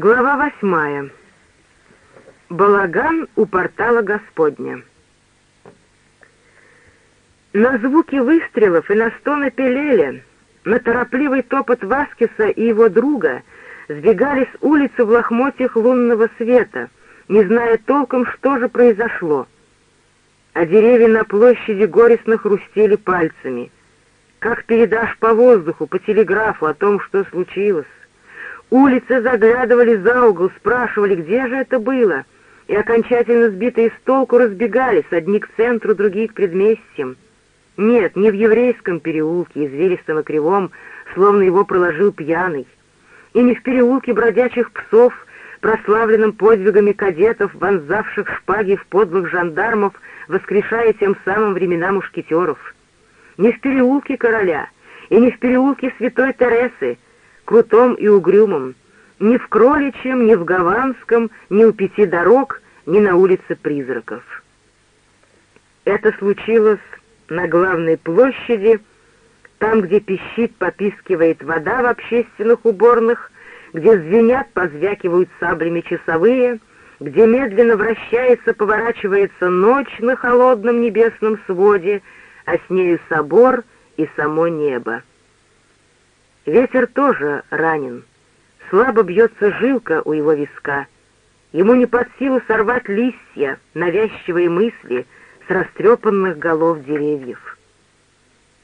Глава восьмая. Балаган у портала Господня. На звуки выстрелов и на стоны Пелеля, на торопливый топот Васкиса и его друга сбегали с улицы в лохмотьях лунного света, не зная толком, что же произошло. А деревья на площади горестно хрустели пальцами. Как передашь по воздуху, по телеграфу о том, что случилось? Улицы заглядывали за угол, спрашивали, где же это было, и окончательно сбитые с толку разбегались, одни к центру, другие к предместьям. Нет, не в еврейском переулке, извилистом и кривом, словно его проложил пьяный, и не в переулке бродячих псов, прославленным подвигами кадетов, вонзавших шпаги в подлых жандармов, воскрешая тем самым времена мушкетеров. Не в переулке короля, и не в переулке святой Тересы, крутом и угрюмом, ни в Кроличьем, ни в Гаванском, ни у пяти дорог, ни на улице призраков. Это случилось на главной площади, там, где пищит, попискивает вода в общественных уборных, где звенят, позвякивают саблями часовые, где медленно вращается, поворачивается ночь на холодном небесном своде, а с нею собор и само небо. Ветер тоже ранен. Слабо бьется жилка у его виска. Ему не под силу сорвать листья, навязчивые мысли с растрепанных голов деревьев.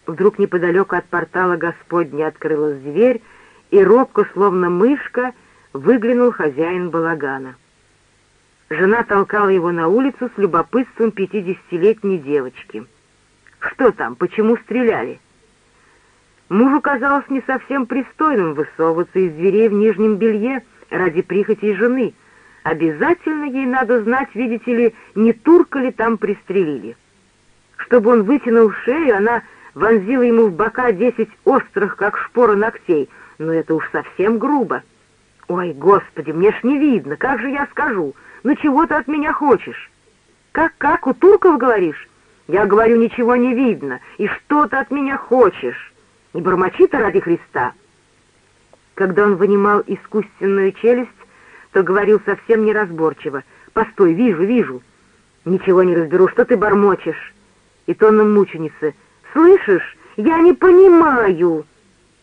Вдруг неподалеку от портала Господня открылась дверь, и робко, словно мышка, выглянул хозяин балагана. Жена толкала его на улицу с любопытством пятидесятилетней девочки. «Что там? Почему стреляли?» Мужу казалось не совсем пристойным высовываться из дверей в нижнем белье ради прихоти жены. Обязательно ей надо знать, видите ли, не турка ли там пристрелили. Чтобы он вытянул шею, она вонзила ему в бока десять острых, как шпора ногтей, но это уж совсем грубо. «Ой, Господи, мне ж не видно, как же я скажу? Ну чего ты от меня хочешь?» «Как-как, у турков говоришь?» «Я говорю, ничего не видно, и что ты от меня хочешь?» Не бормочи-то ради Христа!» Когда он вынимал искусственную челюсть, то говорил совсем неразборчиво. «Постой, вижу, вижу!» «Ничего не разберу, что ты бормочешь?» И тоном мученицы. «Слышишь, я не понимаю!»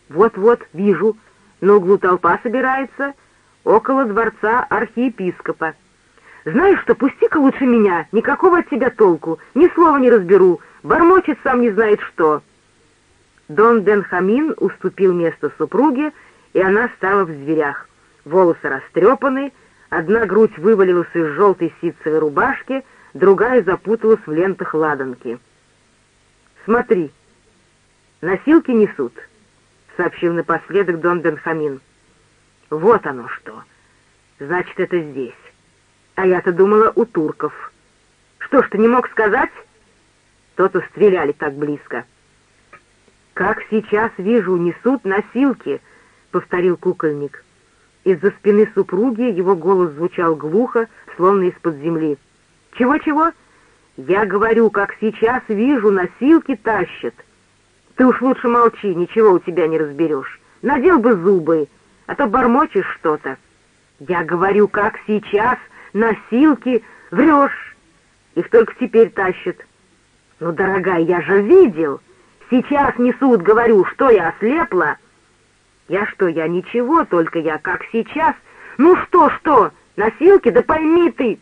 «Вот-вот, вижу. На углу толпа собирается, около дворца архиепископа. Знаешь что, пусти-ка лучше меня, никакого от тебя толку, ни слова не разберу, бормочет сам не знает что». Дон Бенхамин уступил место супруге, и она стала в дверях. Волосы растрепаны, одна грудь вывалилась из желтой ситцевой рубашки, другая запуталась в лентах ладанки. «Смотри, носилки несут», — сообщил напоследок Дон Бенхамин. «Вот оно что! Значит, это здесь. А я-то думала, у турков. Что ж, ты не мог сказать?» То-то стреляли так близко. «Как сейчас вижу, несут носилки», — повторил кукольник. Из-за спины супруги его голос звучал глухо, словно из-под земли. «Чего-чего?» «Я говорю, как сейчас вижу, носилки тащат». «Ты уж лучше молчи, ничего у тебя не разберешь. Надел бы зубы, а то бормочешь что-то». «Я говорю, как сейчас, носилки, врешь. Их только теперь тащат». «Ну, дорогая, я же видел!» Сейчас несут, говорю, что я ослепла? Я что, я ничего, только я как сейчас. Ну что, что, носилки, да пойми ты.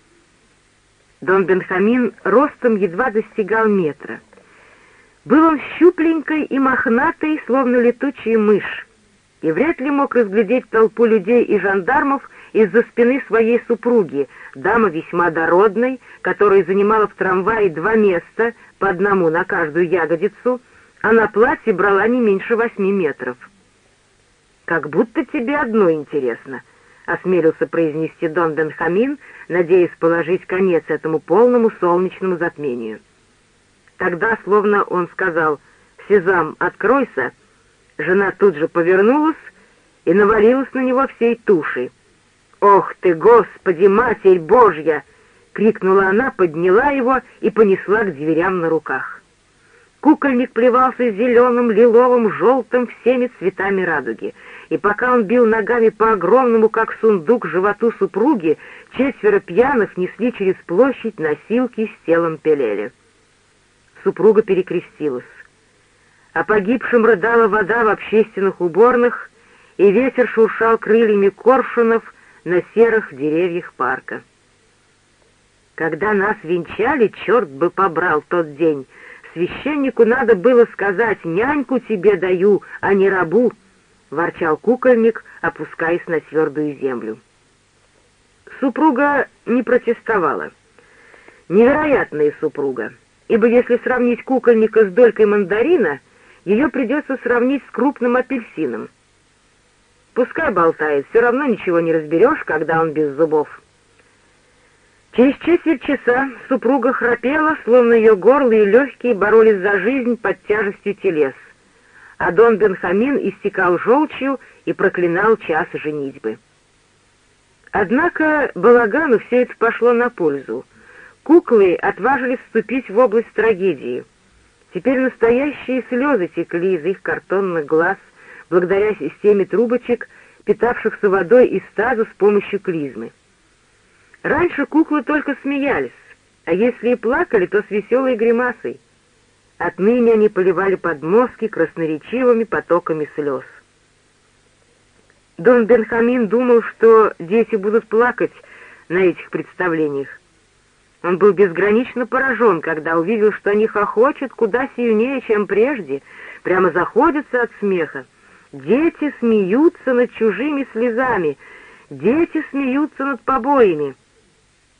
Дон Бенхамин ростом едва достигал метра. Был он щупленькой и мохнатой, словно летучая мышь, и вряд ли мог разглядеть толпу людей и жандармов из-за спины своей супруги, дамы весьма дородной, которая занимала в трамвае два места, по одному на каждую ягодицу, а на платье брала не меньше восьми метров. «Как будто тебе одно интересно», — осмелился произнести Дон Бенхамин, надеясь положить конец этому полному солнечному затмению. Тогда, словно он сказал «Сезам, откройся», жена тут же повернулась и навалилась на него всей тушей. «Ох ты, Господи, Матерь Божья!» — крикнула она, подняла его и понесла к дверям на руках. Кукольник плевался зеленым, лиловым, желтым, всеми цветами радуги. и пока он бил ногами по огромному, как сундук, животу супруги, четверо пьяных несли через площадь носилки с телом Пелеля. Супруга перекрестилась. О погибшем рыдала вода в общественных уборных, и ветер шуршал крыльями коршунов на серых деревьях парка. Когда нас венчали, черт бы побрал тот день, священнику надо было сказать «няньку тебе даю, а не рабу», — ворчал кукольник, опускаясь на твердую землю. Супруга не протестовала. Невероятная супруга, ибо если сравнить кукольника с долькой мандарина, ее придется сравнить с крупным апельсином. Пускай болтает, все равно ничего не разберешь, когда он без зубов. Через четверть часа супруга храпела, словно ее горло и легкие боролись за жизнь под тяжестью телес а Дон Бенхамин истекал желчью и проклинал час женитьбы. Однако балагану все это пошло на пользу. Куклы отважились вступить в область трагедии. Теперь настоящие слезы текли из их картонных глаз, благодаря системе трубочек, питавшихся водой из таза с помощью клизмы. Раньше куклы только смеялись, а если и плакали, то с веселой гримасой — Отныне они поливали подмостки красноречивыми потоками слез. Дон Бенхамин думал, что дети будут плакать на этих представлениях. Он был безгранично поражен, когда увидел, что они хохочут куда сильнее, чем прежде, прямо заходятся от смеха. Дети смеются над чужими слезами, дети смеются над побоями.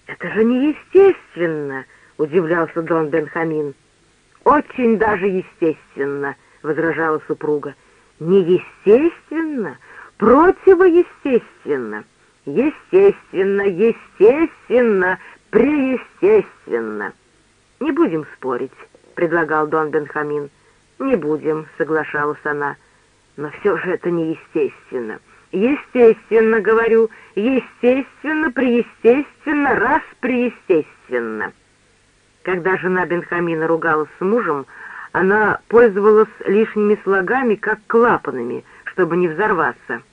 «Это же неестественно!» — удивлялся Дон Бенхамин. «Очень даже естественно», — возражала супруга. «Неестественно? Противоестественно. Естественно, естественно, преестественно». «Не будем спорить», — предлагал Дон Бенхамин. «Не будем», — соглашалась она. «Но все же это неестественно». «Естественно, говорю, естественно, преестественно, раз преестественно». Когда жена Бенхамина ругалась с мужем, она пользовалась лишними слогами, как клапанами, чтобы не взорваться.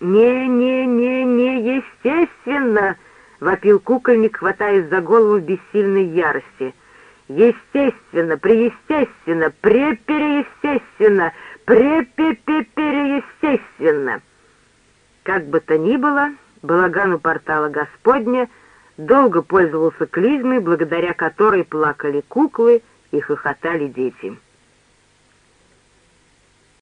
«Не-не-не-не, естественно!» — вопил кукольник, хватаясь за голову в бессильной ярости. «Естественно, преестественно, препереестественно, препепереестественно!» Как бы то ни было, балагану портала Господня — долго пользовался клизмой, благодаря которой плакали куклы и хохотали дети.